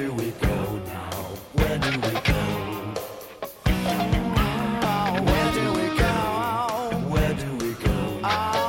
do we go now? Where do we go? Oh, where do we go? Where do we go? Oh.